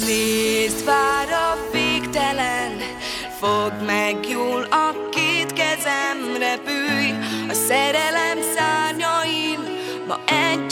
Nézd, vár a végtelen, fogd meg jól a két kezem, repülj a szerelem szárnyain, ma egy